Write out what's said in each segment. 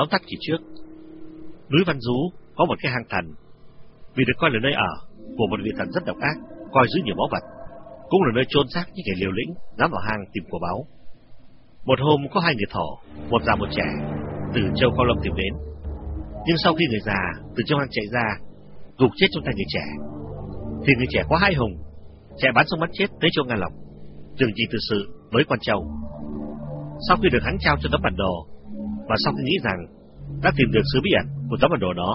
Tóm tắt chỉ trước, núi Văn Dú có một cái hang thần, vì được coi là nơi ở của một vị thần rất độc ác, coi giữ nhiều báu vật, cũng là nơi chôn xác những kẻ liều lĩnh dám vào hang tìm của báu. Một hôm có hai người thỏ, một già một trẻ, từ châu Cao Lâm tìm đến. Nhưng sau khi người già từ trong hang chạy ra, gục chết trong tay người trẻ, thì người trẻ quá hai hùng, chạy bắn xong bắn chết tới châu Nga Lộc, trường trì từ sự với quan châu. Sau khi được hắn trao cho tấm bản đồ, và sau khi nghĩ rằng đã tìm được sứ bí ẩn của tấm bản đồ đó,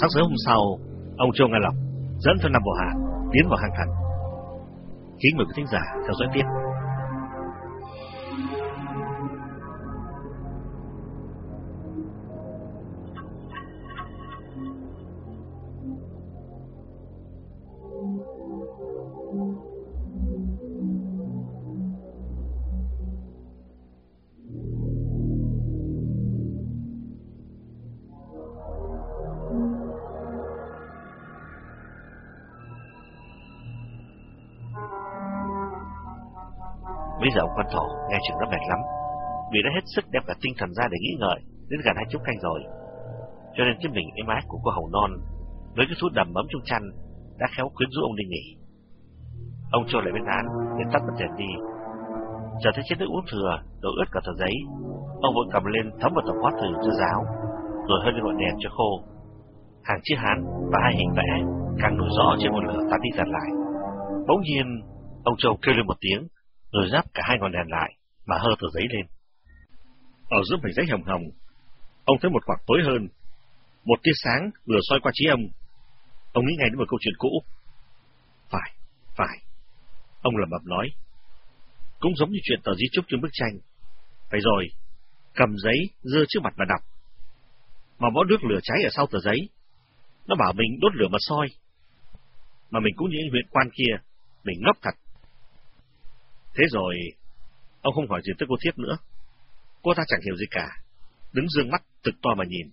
sáng sớm hôm sau, ông Châu Nga Lộc dẫn theo năm bộ hạ tiến vào hang thần. Kính mời quý thính giả theo dõi tiếp. Bây giờ ông quan thỏ nghe chừng nó mệt lắm, vì đã hết sức đem cả tinh thần ra để nghĩ ngợi đến gần hai chút canh rồi. Cho nên cái mình êm ái của cô hầu non với cái thuốc đầm ấm trong chăn đã khéo quyến rũ ông đi nghỉ. Ông trôi lại bên án để tắt bật đèn đi. Chờ thấy chiếc nước uống thừa đổ ướt cả tờ giấy, ông vội cầm lên thấm vào tờ quát từ cho giáo, rồi hơi lên ngọn đèn cho khô. Hàng chiếc hán và hai hình vẽ càng nổi rõ trên ngọn lửa tắt đi dần lại. Bỗng nhiên, ông Châu kêu lên một tiếng, rồi giáp cả hai ngọn đèn lại mà hơ tờ giấy lên. Ở giữa mảnh giấy hồng hồng, ông thấy một khoảng tối hơn. Một tia sáng vừa soi qua trí ông. Ông nghĩ ngay đến một câu chuyện cũ. Phải, phải. Ông lẩm bẩm nói. Cũng giống như chuyện tờ di trúc trên bức tranh. Phải rồi, cầm giấy, dơ trước mặt mà đọc. Mà bó nước lửa cháy ở sau tờ giấy. Nó bảo mình đốt lửa mà soi. Mà mình cũng như huyện quan kia, mình ngốc thật. Thế rồi, ông không hỏi gì tới cô thiếp nữa. Cô ta chẳng hiểu gì cả, đứng dương mắt thực to mà nhìn.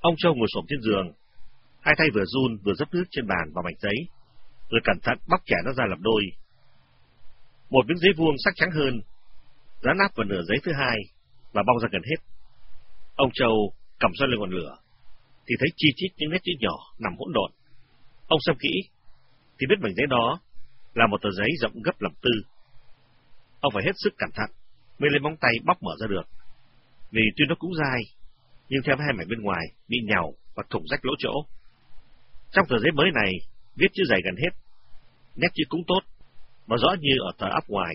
Ông Châu ngồi xổm trên giường, hai tay vừa run vừa dấp nước trên bàn vào mảnh giấy, rồi cẩn thận bóc trẻ nó ra làm đôi. Một miếng giấy vuông sắc trắng hơn, dán nắp vào nửa giấy thứ hai và bong ra gần hết. Ông Châu cầm xoay lên ngọn lửa, thì thấy chi chít những nét chữ nhỏ nằm hỗn độn. Ông xem kỹ, thì biết mảnh giấy đó là một tờ giấy rộng gấp làm tư. Ông phải hết sức cẩn thận mới lấy móng tay bóc mở ra được. Vì tuy nó cũng dai, nhưng theo hai mảnh bên ngoài bị nhàu và thủng rách lỗ chỗ. Trong tờ giấy mới này, viết chữ dày gần hết. Nét chữ cũng tốt, mà rõ như ở tờ áp ngoài.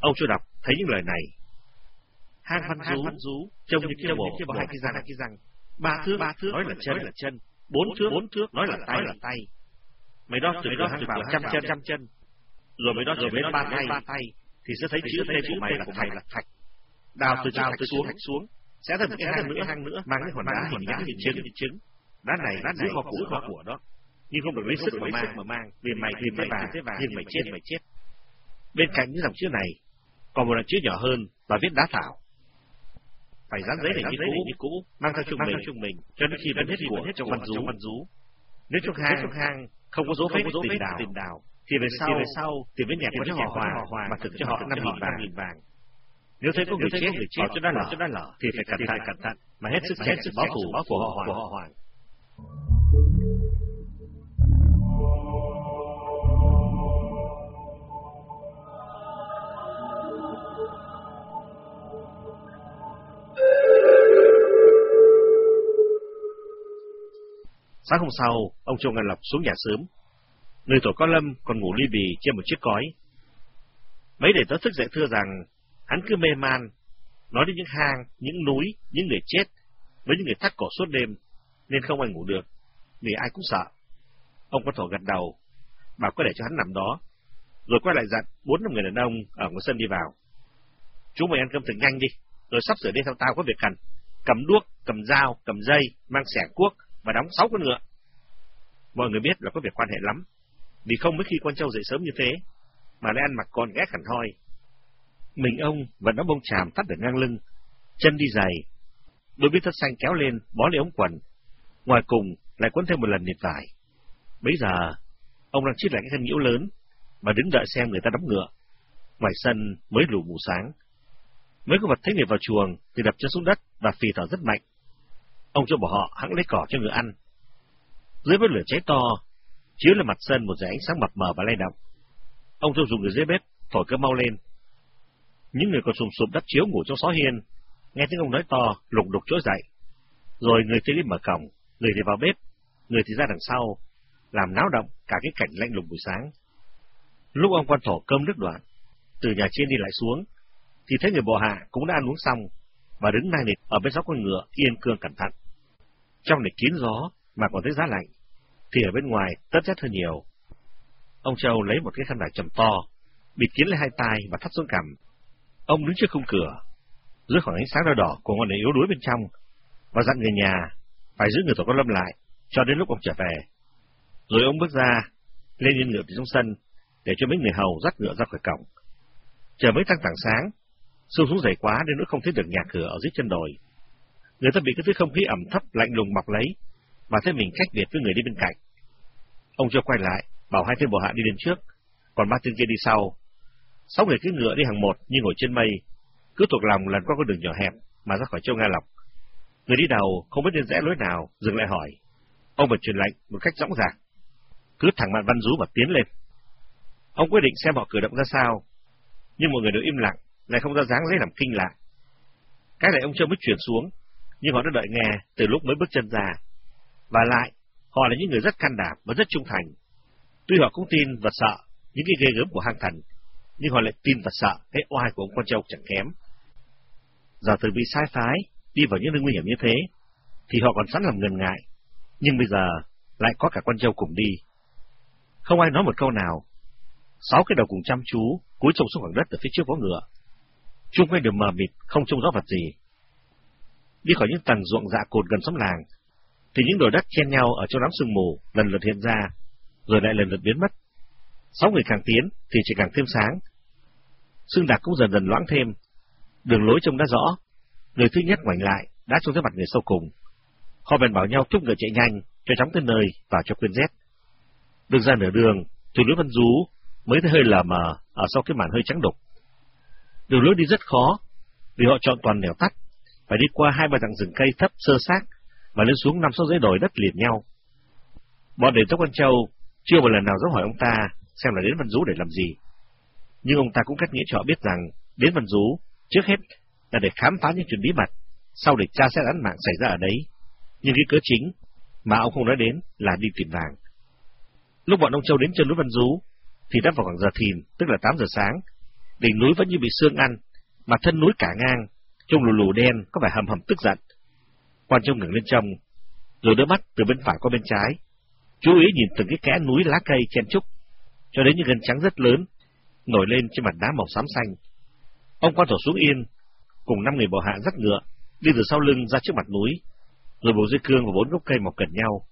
Ông chưa đọc thấy những lời này. Hang văn rú, rú trông như kia bộ, bộ hai cái răng, cái răng. Ba thước, ba thước nói là chân, là chân. Bốn thước, bốn thước nói là tay, là tay. Mày đo từ đó vào trăm chân, trăm chân. Rồi mày đo rồi đến ba tay, ba tay thì sẽ thấy chữ tên của mày là thạch là thạch. Đào từ đào từ xuống, xuống. Sẽ một cái hang nữa, hang nữa. Mang cái hòn đá hình nhãn hình trứng, hình trứng. Đá này đá giữ kho của kho của đó, nhưng không được lấy sức mà mang, mà mang. Vì mày thì mày vàng, nhưng mày chết. mày chết. Bên cạnh những dòng chữ này còn một dòng chữ nhỏ hơn và viết đá thảo. Phải dán giấy này như cũ, như cũ, mang theo chung mình, chung mình, cho đến khi vẫn hết của trong văn rú. Nếu trong hang, trong hang không có dấu vết tìm đào, thì về sau, thì về sau tìm đến nhà của họ hòa, hòa mà thực cho họ năm nghìn vàng. Nếu thấy có người chết, người chết cho đã lở, cho đã lở, thì phải cẩn thận, cẩn thận, mà hết sức chết sự báo thù của họ. Của họ hoàng. Sáng hôm sau, ông Châu Ngân Lộc xuống nhà sớm. Người tổ có lâm còn ngủ ly bì trên một chiếc cói. Mấy đệ tớ thức dậy thưa rằng, hắn cứ mê man, nói đến những hang, những núi, những người chết, với những người thắt cổ suốt đêm, nên không ai ngủ được, vì ai cũng sợ. Ông con thổ gật đầu, bảo có để cho hắn nằm đó, rồi quay lại dặn bốn năm người đàn ông ở ngoài sân đi vào. Chúng mày ăn cơm thật nhanh đi, rồi sắp sửa đi theo tao có việc cần. Cầm đuốc, cầm dao, cầm dây, mang xẻ cuốc và đóng sáu con ngựa. Mọi người biết là có việc quan hệ lắm, vì không mấy khi con trâu dậy sớm như thế, mà lại ăn mặc con ghét hẳn hoi. Mình ông vẫn nó bông tràm thắt được ngang lưng, chân đi giày, đôi biết thất xanh kéo lên, bó lấy ống quần, ngoài cùng lại quấn thêm một lần nịt vải. Bây giờ, ông đang chít lại cái khăn nhiễu lớn, mà đứng đợi xem người ta đóng ngựa. Ngoài sân mới lù mù sáng. Mấy con vật thấy người vào chuồng thì đập chân xuống đất và phì thở rất mạnh. Ông cho bỏ họ hãng lấy cỏ cho người ăn. Dưới bếp lửa cháy to, chiếu lên mặt sân một dải ánh sáng mập mờ và lay động. Ông thâu dùng người dưới bếp thổi cơm mau lên. Những người còn sùng sụp đắp chiếu ngủ trong xó hiên, nghe tiếng ông nói to, lục đục trỗi dậy. Rồi người kia đi mở cổng, người thì vào bếp, người thì ra đằng sau, làm náo động cả cái cảnh lạnh lùng buổi sáng. Lúc ông quan thổ cơm nước đoạn, từ nhà trên đi lại xuống, thì thấy người bộ hạ cũng đã ăn uống xong, và đứng nai nịt ở bên sáu con ngựa yên cương cẩn thận. Trong này kín gió, mà còn thấy giá lạnh, thì ở bên ngoài tất chất hơn nhiều. Ông Châu lấy một cái khăn vải trầm to, bịt kín lên hai tay và thắt xuống cằm. Ông đứng trước khung cửa, dưới khoảng ánh sáng đỏ đỏ của ngọn đèn yếu đuối bên trong, và dặn người nhà phải giữ người tổ con lâm lại cho đến lúc ông trở về. Rồi ông bước ra, lên yên ngựa từ trong sân, để cho mấy người hầu dắt ngựa ra khỏi cổng. Chờ mới tăng tảng sáng, sương xuống dày quá nên nỗi không thấy được nhà cửa ở dưới chân đồi. Người ta bị cái thứ không khí ẩm thấp lạnh lùng bọc lấy, mà thấy mình cách biệt với người đi bên cạnh. Ông cho quay lại, bảo hai tên bộ hạ đi lên trước, còn ba tên kia đi sau. Sáu người cứ ngựa đi hàng một như ngồi trên mây, cứ thuộc lòng lần qua con đường nhỏ hẹp mà ra khỏi châu Nga Lộc. Người đi đầu không biết nên rẽ lối nào, dừng lại hỏi. Ông bật truyền lệnh một cách rõ ràng. Cứ thẳng mặt văn rú và tiến lên. Ông quyết định xem họ cử động ra sao, nhưng mọi người đều im lặng, lại không ra dáng lấy làm kinh lạ. Cái này ông chưa mới chuyển xuống, nhưng họ đã đợi nghe từ lúc mới bước chân ra. Và lại, họ là những người rất can đảm và rất trung thành. Tuy họ cũng tin và sợ những cái ghê gớm của hang thần, nhưng họ lại tin và sợ cái oai của ông con châu chẳng kém. Giờ từ bị sai phái, đi vào những nơi nguy hiểm như thế, thì họ còn sẵn làm ngần ngại, nhưng bây giờ lại có cả con châu cùng đi. Không ai nói một câu nào. Sáu cái đầu cùng chăm chú, cúi trông xuống khoảng đất ở phía trước vó ngựa. chung quanh đều mờ mịt, không trông rõ vật gì. Đi khỏi những tầng ruộng dạ cột gần xóm làng, thì những đồi đất chen nhau ở trong đám sương mù lần lượt hiện ra, rồi lại lần lượt biến mất. Sáu người càng tiến thì chỉ càng thêm sáng. Sương đặc cũng dần dần loãng thêm, đường lối trông đã rõ. Người thứ nhất ngoảnh lại, đã trông thấy mặt người sau cùng. Họ bèn bảo nhau thúc ngựa chạy nhanh, cho chóng tới nơi và cho quên rét. Được ra nửa đường, từ núi Văn Dú mới thấy hơi lờ mờ ở sau cái màn hơi trắng đục. Đường lối đi rất khó, vì họ chọn toàn nẻo tắt, phải đi qua hai ba dặm rừng cây thấp sơ xác và lên xuống năm sáu dãy đồi đất liền nhau. Bọn đến Tốc Quan Châu chưa một lần nào dám hỏi ông ta xem là đến Văn Dú để làm gì. Nhưng ông ta cũng cách nghĩa cho họ biết rằng đến Văn Dú trước hết là để khám phá những chuyện bí mật, sau để tra xét án mạng xảy ra ở đấy. Nhưng cái cớ chính mà ông không nói đến là đi tìm vàng. Lúc bọn ông Châu đến chân núi Văn Dú, thì đã vào khoảng giờ thìn, tức là 8 giờ sáng. Đỉnh núi vẫn như bị sương ăn, mà thân núi cả ngang, trông lù lù đen, có vẻ hầm hầm tức giận. Quan trông ngừng lên trông, rồi đỡ mắt từ bên phải qua bên trái, chú ý nhìn từng cái kẽ núi lá cây chen trúc, cho đến những gân trắng rất lớn, nổi lên trên mặt đá màu xám xanh. Ông quan thổ xuống yên, cùng năm người bộ hạ dắt ngựa, đi từ sau lưng ra trước mặt núi, rồi bầu dây cương và bốn gốc cây mọc gần nhau.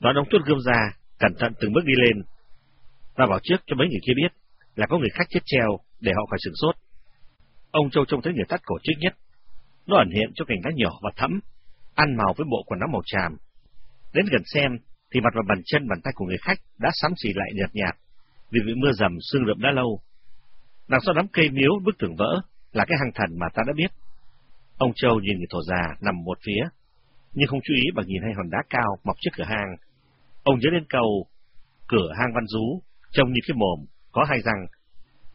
Đoạn ông tuốt gươm ra, cẩn thận từng bước đi lên, và bảo trước cho mấy người kia biết là có người khách chết treo để họ khỏi sửng sốt. Ông Châu trông thấy người tắt cổ trước nhất. Nó ẩn hiện cho cảnh đá nhỏ và thẫm, ăn màu với bộ quần áo màu tràm. Đến gần xem thì mặt và bàn chân bàn tay của người khách đã sắm xì lại nhợt nhạt vì bị mưa dầm sương rượm đã lâu. Đằng sau đám cây miếu bức tường vỡ là cái hang thần mà ta đã biết. Ông Châu nhìn người thổ già nằm một phía, nhưng không chú ý bằng nhìn hai hòn đá cao mọc trước cửa hang. Ông nhớ lên cầu, cửa hang văn rú, trông như cái mồm, có hai răng,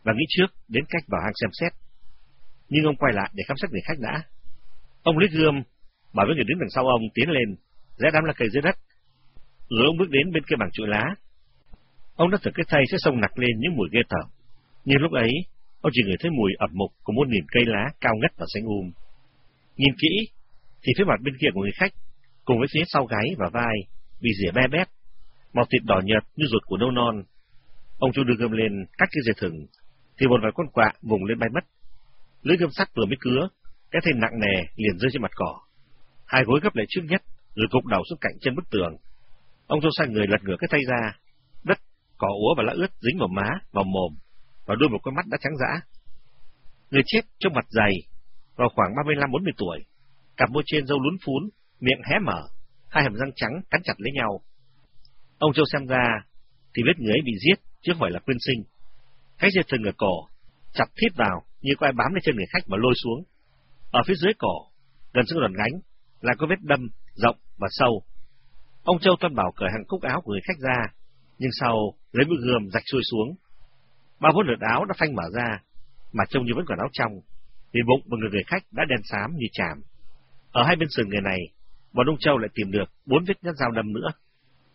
và nghĩ trước đến cách vào hang xem xét. Nhưng ông quay lại để khám xét người khách đã. Ông lấy gươm, bảo với người đứng đằng sau ông tiến lên, rẽ đám lá cây dưới đất. Rồi ông bước đến bên kia bảng chuỗi lá. Ông đã thử cái tay sẽ sông nặc lên những mùi ghê tởm. Nhưng lúc ấy, ông chỉ ngửi thấy mùi ẩm mục của một niềm cây lá cao ngất và xanh um. Nhìn kỹ, thì phía mặt bên kia của người khách, cùng với phía sau gáy và vai, bị rỉa be bét, màu thịt đỏ nhợt như ruột của nâu non. Ông chú đưa gươm lên cắt cái dây thừng, thì một vài con quạ vùng lên bay mất. Lưỡi gươm sắt vừa mới cứa, cái thây nặng nề liền rơi trên mặt cỏ. Hai gối gấp lại trước nhất, rồi gục đầu xuống cạnh chân bức tường. Ông cho sai người lật ngửa cái tay ra, đất, cỏ úa và lá ướt dính vào má, vào mồm, và đôi một con mắt đã trắng dã. Người chết trong mặt dày, vào khoảng 35-40 tuổi, cặp môi trên râu lún phún, miệng hé mở, hai hàm răng trắng cắn chặt lấy nhau. Ông Châu xem ra, thì biết người ấy bị giết, chứ không phải là quyên sinh. Khách dây thừng ở cổ, chặt thít vào, như có ai bám lên chân người khách mà lôi xuống. Ở phía dưới cổ, gần xương đòn gánh, là có vết đâm rộng và sâu. Ông Châu Tân Bảo cởi hàng cúc áo của người khách ra, nhưng sau lấy mũi gươm rạch xuôi xuống. Ba vốn lượt áo đã phanh mở ra, mà trông như vẫn còn áo trong, vì bụng và người người khách đã đen xám như chàm. Ở hai bên sườn người này, bọn ông Châu lại tìm được bốn vết nhát dao đâm nữa.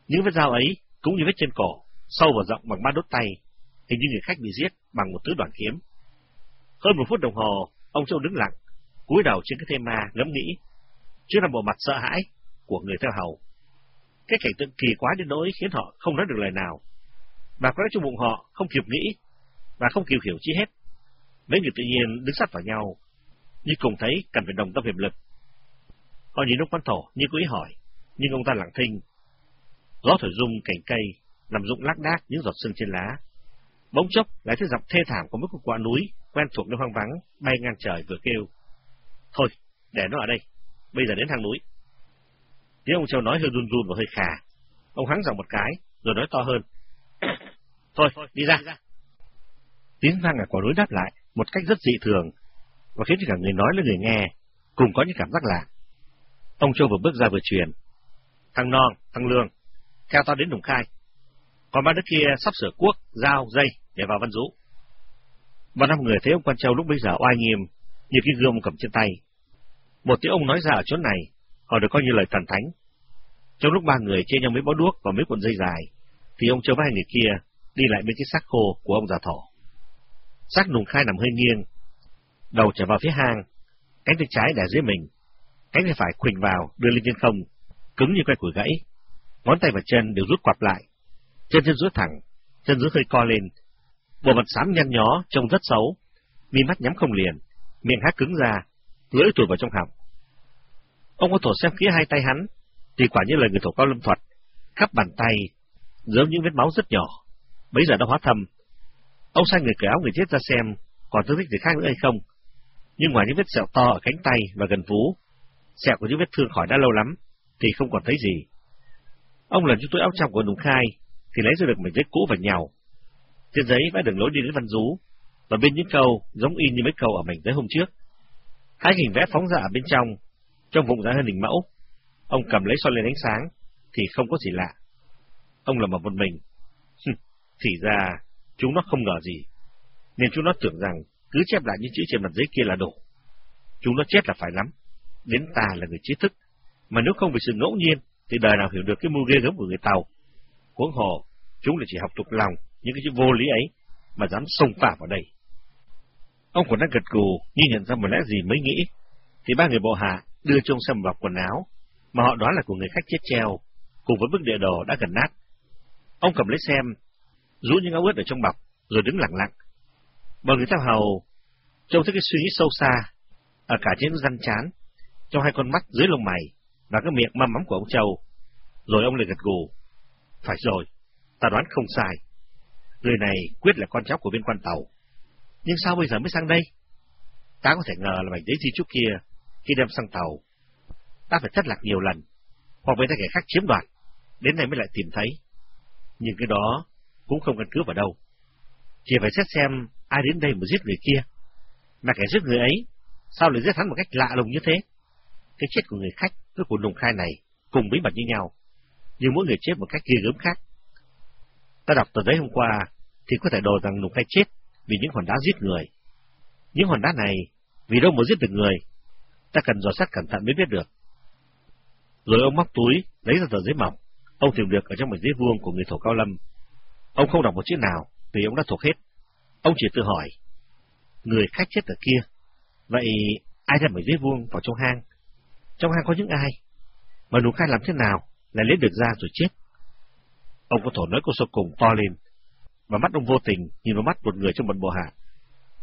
Những vết dao ấy cũng như vết trên cổ, sâu và rộng bằng ba đốt tay, hình như người khách bị giết bằng một thứ đoạn kiếm. Hơn một phút đồng hồ, ông Châu đứng lặng, cúi đầu trên cái thê ma ngẫm nghĩ, chứ là bộ mặt sợ hãi của người theo hầu. Cái cảnh tượng kỳ quá đến nỗi khiến họ không nói được lời nào. mà có lẽ trong bụng họ không kịp nghĩ và không kịp hiểu chi hết. Mấy người tự nhiên đứng sát vào nhau, nhưng cùng thấy cần phải đồng tâm hiệp lực. Họ nhìn ông quan thổ như có ý hỏi, nhưng ông ta lặng thinh. Gió thổi rung cành cây, làm rụng lác đác những giọt sương trên lá. Bỗng chốc lại thấy giọng thê thảm của mấy con quả núi quen thuộc nơi hoang vắng bay ngang trời vừa kêu. Thôi, để nó ở đây, bây giờ đến hang núi. Tiếng ông Châu nói hơi run run và hơi khà. Ông hắng giọng một cái, rồi nói to hơn. Thôi, đi ra. Tiếng vang ở quả núi đáp lại một cách rất dị thường, và khiến cho cả người nói lẫn người nghe cùng có những cảm giác lạ. Ông Châu vừa bước ra vừa truyền. Thằng Non, thằng Lương, theo tao đến Đồng Khai. Còn ba đứa kia sắp sửa cuốc, dao, dây để vào văn rũ. Và năm người thấy ông quan Châu lúc bây giờ oai nghiêm, như cái gươm cầm trên tay. Một tiếng ông nói ra ở chỗ này, họ được coi như lời thần thánh. Trong lúc ba người chia nhau mấy bó đuốc và mấy cuộn dây dài, thì ông Châu với hai người kia đi lại bên cái xác khô của ông già thỏ. Xác nùng khai nằm hơi nghiêng, đầu trở vào phía hang, cánh tay trái đè dưới mình, cánh tay phải khuỳnh vào, đưa lên trên không, cứng như cây củi gãy. Ngón tay và chân đều rút quặp lại, chân chân rút thẳng, chân dưới hơi co lên. Bộ mặt xám nhăn nhó, trông rất xấu, mi mắt nhắm không liền, miệng hát cứng ra, lưỡi tuột vào trong họng. Ông có thổ xem phía hai tay hắn, thì quả như lời người thổ cao lâm thuật, khắp bàn tay, giống những vết máu rất nhỏ, bấy giờ đã hóa thâm. Ông sai người cởi áo người chết ra xem, còn thương tích gì khác nữa hay không. Nhưng ngoài những vết sẹo to ở cánh tay và gần vú, sẹo của những vết thương khỏi đã lâu lắm, thì không còn thấy gì. Ông lần cho tôi áo trong của Nùng Khai, thì lấy ra được mảnh giấy cũ và nhào. Trên giấy vẽ đường lối đi đến văn rú, và bên những câu giống y như mấy câu ở mảnh giấy hôm trước. Hai hình vẽ phóng ra ở bên trong, trong vùng ra hơn hình mẫu. Ông cầm lấy soi lên ánh sáng, thì không có gì lạ. Ông là một mình. thì ra, chúng nó không ngờ gì. Nên chúng nó tưởng rằng cứ chép lại những chữ trên mặt giấy kia là đủ. Chúng nó chết là phải lắm. Đến ta là người trí thức. Mà nếu không vì sự ngẫu nhiên, thì đời nào hiểu được cái mưu ghê gớm của người Tàu. Huống hồ, chúng là chỉ học tục lòng những cái chữ vô lý ấy, mà dám xông phả vào đây. Ông còn đang gật gù, như nhận ra một lẽ gì mới nghĩ, thì ba người bộ hạ đưa trong xem vào quần áo, mà họ đoán là của người khách chết treo, cùng với bức địa đồ đã gần nát. Ông cầm lấy xem, rũ những áo ướt ở trong bọc, rồi đứng lặng lặng. Bọn người theo hầu, trông thấy cái suy nghĩ sâu xa, ở cả trên răng chán, trong hai con mắt dưới lông mày, và cái miệng măm mắm của ông Châu. Rồi ông lại gật gù. Phải rồi, ta đoán không sai. Người này quyết là con cháu của viên quan tàu. Nhưng sao bây giờ mới sang đây? Ta có thể ngờ là mảnh giấy di trúc kia, khi đem sang tàu, ta phải thất lạc nhiều lần, hoặc với ta kẻ khác chiếm đoạt, đến nay mới lại tìm thấy. Nhưng cái đó cũng không căn cứ vào đâu. Chỉ phải xét xem ai đến đây mà giết người kia. Mà kẻ giết người ấy, sao lại giết hắn một cách lạ lùng như thế? Cái chết của người khách với của nùng khai này cùng bí mật như nhau, nhưng mỗi người chết một cách ghê gớm khác. Ta đọc tờ giấy hôm qua thì có thể đồ rằng nùng khai chết vì những hòn đá giết người. Những hòn đá này vì đâu mà giết được người, ta cần dò sát cẩn thận mới biết được. Rồi ông móc túi, lấy ra tờ giấy mỏng, ông tìm được ở trong mảnh giấy vuông của người thổ cao lâm. Ông không đọc một chữ nào, vì ông đã thuộc hết. Ông chỉ tự hỏi, người khách chết ở kia, vậy ai ra mảnh giấy vuông vào trong hang? Trong hang có những ai? Mà nụ khai làm thế nào lại lấy được ra rồi chết? Ông có thổ nói câu sau cùng to lên, và mắt ông vô tình nhìn vào mắt một người trong bọn bộ hạ.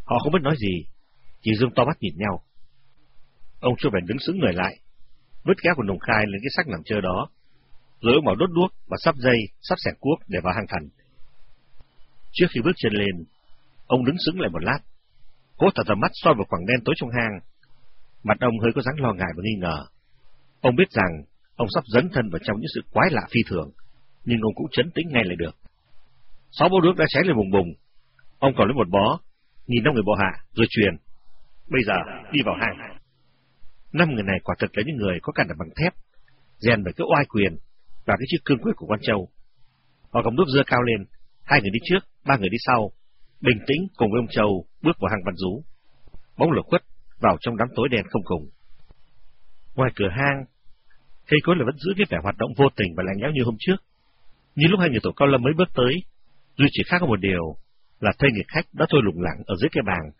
Họ không biết nói gì, chỉ dương to mắt nhìn nhau. Ông chưa phải đứng xứng người lại, vứt gác của nồng khai lên cái sắc nằm chơi đó, rồi ông bảo đốt đuốc và sắp dây, sắp xẻ cuốc để vào hang thần. Trước khi bước chân lên, ông đứng xứng lại một lát, cố thở tầm mắt soi vào khoảng đen tối trong hang. Mặt ông hơi có dáng lo ngại và nghi ngờ. Ông biết rằng ông sắp dấn thân vào trong những sự quái lạ phi thường, nhưng ông cũng chấn tĩnh ngay lại được. Sáu bó nước đã cháy lên bùng bùng. Ông còn lấy một bó, nhìn năm người bộ hạ, rồi truyền. Bây giờ, đi vào hang. Năm người này quả thực là những người có cả bằng thép, rèn bởi cái oai quyền và cái chiếc cương quyết của quan châu. Họ cầm đuốc dưa cao lên, hai người đi trước, ba người đi sau, bình tĩnh cùng với ông Châu bước vào hang văn rú. Bóng lửa khuất vào trong đám tối đen không cùng. Ngoài cửa hang, cây cối là vẫn giữ cái vẻ hoạt động vô tình và lạnh lẽo như hôm trước. Như lúc hai người tổ cao lâm mới bước tới, duy chỉ khác có một điều là thuê người khách đã thôi lủng lẳng ở dưới cái bàn,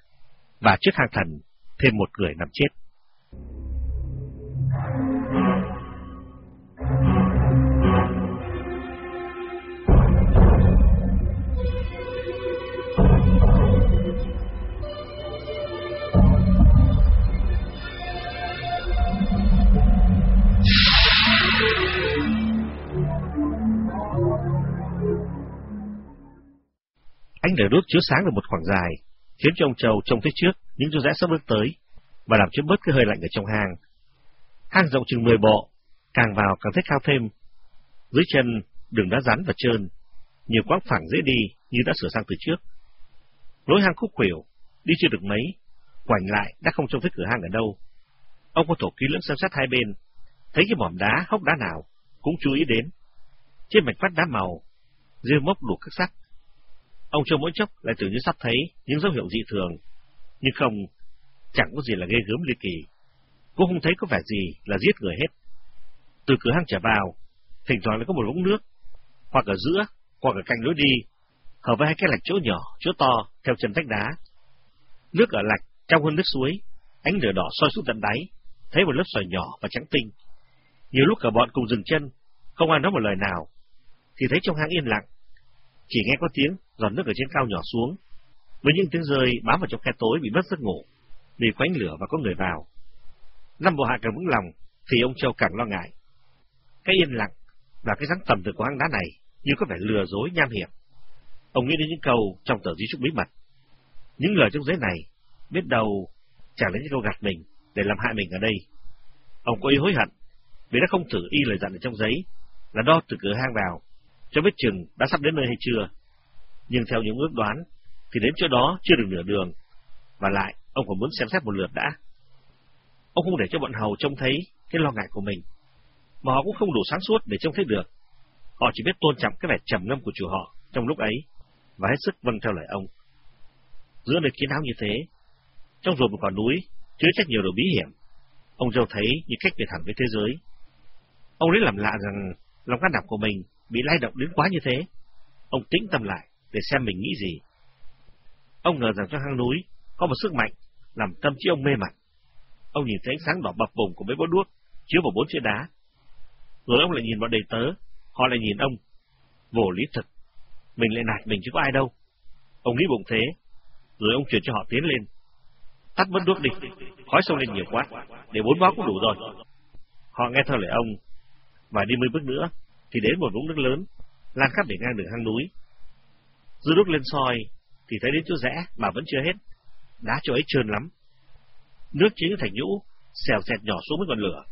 và trước hang thần thêm một người nằm chết. Ánh lửa đốt chiếu sáng được một khoảng dài, khiến cho ông Châu trông thấy trước những chú rẽ sắp bước tới, và làm cho bớt cái hơi lạnh ở trong hang. Hang rộng chừng 10 bộ, càng vào càng thấy cao thêm. Dưới chân đường đá rắn và trơn, nhiều quãng phẳng dễ đi như đã sửa sang từ trước. Lối hang khúc khuỷu, đi chưa được mấy, quảnh lại đã không trông thấy cửa hang ở đâu. Ông có thổ kỹ lưỡng xem xét hai bên, thấy cái mỏm đá, hốc đá nào, cũng chú ý đến. Trên mạch vắt đá màu, rêu mốc đủ các sắc, Ông Châu mỗi chốc lại tưởng như sắp thấy những dấu hiệu dị thường, nhưng không, chẳng có gì là ghê gớm ly kỳ. Cũng không thấy có vẻ gì là giết người hết. Từ cửa hang trở vào, thỉnh thoảng lại có một vũng nước, hoặc ở giữa, hoặc ở cạnh lối đi, hợp với hai cái lạch chỗ nhỏ, chỗ to, theo chân vách đá. Nước ở lạch trong hơn nước suối, ánh lửa đỏ soi xuống tận đáy, thấy một lớp sỏi nhỏ và trắng tinh. Nhiều lúc cả bọn cùng dừng chân, không ai nói một lời nào, thì thấy trong hang yên lặng, chỉ nghe có tiếng giọt nước ở trên cao nhỏ xuống, với những tiếng rơi bám vào trong khe tối bị mất giấc ngủ, vì quánh lửa và có người vào. Năm bộ hạ càng vững lòng, thì ông Châu càng lo ngại. Cái yên lặng và cái dáng tầm từ của hang đá này như có vẻ lừa dối nham hiểm. Ông nghĩ đến những câu trong tờ di chúc bí mật. Những lời trong giấy này, biết đâu chẳng lấy những câu gạt mình để làm hại mình ở đây. Ông có ý hối hận vì đã không thử y lời dặn ở trong giấy là đo từ cửa hang vào cho biết chừng đã sắp đến nơi hay chưa. Nhưng theo những ước đoán, thì đến chỗ đó chưa được nửa đường, và lại ông còn muốn xem xét một lượt đã. Ông không để cho bọn hầu trông thấy cái lo ngại của mình, mà họ cũng không đủ sáng suốt để trông thấy được. Họ chỉ biết tôn trọng cái vẻ trầm ngâm của chủ họ trong lúc ấy, và hết sức vâng theo lời ông. Giữa nơi kiến áo như thế, trong ruột một quả núi, chứa chắc nhiều điều bí hiểm, ông dâu thấy như cách về thẳng với thế giới. Ông lấy làm lạ rằng lòng can đảm của mình bị lay động đến quá như thế. Ông tĩnh tâm lại để xem mình nghĩ gì. Ông ngờ rằng trong hang núi có một sức mạnh làm tâm trí ông mê mặt. Ông nhìn thấy ánh sáng đỏ bập bùng của mấy bó đuốc chiếu vào bốn chiếc đá. Rồi ông lại nhìn bọn đầy tớ, họ lại nhìn ông. Vô lý thật, mình lại nạt mình chứ có ai đâu. Ông nghĩ bụng thế, rồi ông truyền cho họ tiến lên. Tắt bớt đuốc đi, khói sông lên nhiều quá, để bốn bó cũng đủ rồi. Họ nghe theo lời ông, và đi mươi bước nữa, thì đến một vũng nước lớn, lan khắp để ngang đường hang núi. Dư đúc lên soi, thì thấy đến chỗ rẽ mà vẫn chưa hết, đá chỗ ấy trơn lắm. Nước chính thành nhũ, xèo xẹt nhỏ xuống với ngọn lửa,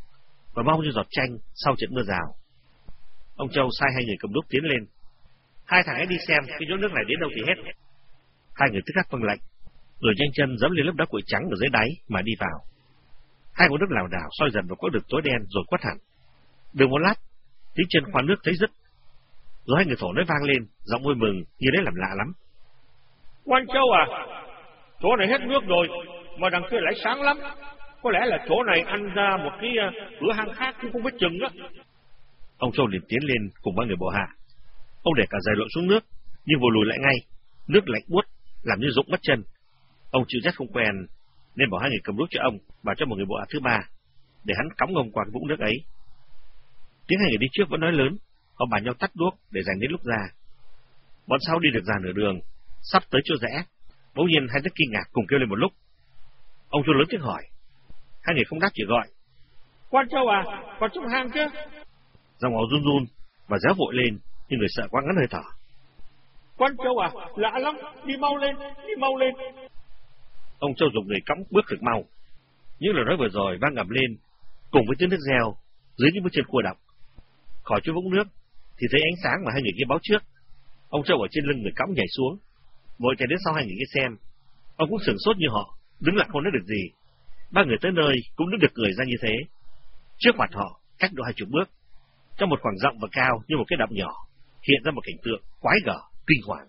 và mong như giọt chanh sau trận mưa rào. Ông Châu sai hai người cầm đúc tiến lên. Hai thằng ấy đi xem cái chỗ nước này đến đâu thì hết. Hai người tức khắc vâng lệnh, rồi nhanh chân dẫm lên lớp đá cuội trắng ở dưới đáy mà đi vào. Hai con nước lảo đảo soi dần vào quãng đường tối đen rồi quát hẳn. Được một lát, tiếng chân khoan nước thấy rất Hai người thổ nói vang lên, giọng vui mừng, như đấy làm lạ lắm. Quan Châu à, chỗ này hết nước rồi, mà đằng kia lại sáng lắm. Có lẽ là chỗ này ăn ra một cái ờ, cửa hang khác cũng không biết chừng đó. Ông Châu liền tiến lên cùng ba người bộ hạ. Ông để cả giày lộn xuống nước, nhưng vừa lùi lại ngay, nước lạnh buốt, làm như rụng mất chân. Ông chịu rét không quen, nên bảo hai người cầm đuốc cho ông và cho một người bộ hạ thứ ba, để hắn cõng ông qua cái vũng nước ấy. Tiếng hai người đi trước vẫn nói lớn, họ bàn nhau tắt đuốc để dành đến lúc ra. Bọn sau đi được ra nửa đường, sắp tới chỗ rẽ, bỗng nhiên hai đứa kinh ngạc cùng kêu lên một lúc. Ông Chu lớn tiếng hỏi, hai người không đáp chỉ gọi. Quan Châu à, còn trong hang chứ? Dòng họ run run và réo vội lên, nhưng người sợ quá ngắn hơi thở. Quan Châu à, lạ lắm, đi mau lên, đi mau lên. Ông Châu dùng người cõng bước cực mau. Những lời nói vừa rồi vang ngầm lên, cùng với tiếng nước reo dưới những bước chân cua độc khỏi chỗ vũng nước, thì thấy ánh sáng mà hai người kia báo trước. Ông Châu ở trên lưng người cõng nhảy xuống, vội chạy đến sau hai người kia xem. Ông cũng sửng sốt như họ, đứng lặng không nói được gì. Ba người tới nơi cũng đứng được người ra như thế. Trước mặt họ, cách độ hai chục bước, trong một khoảng rộng và cao như một cái đập nhỏ, hiện ra một cảnh tượng quái gở, kinh hoàng.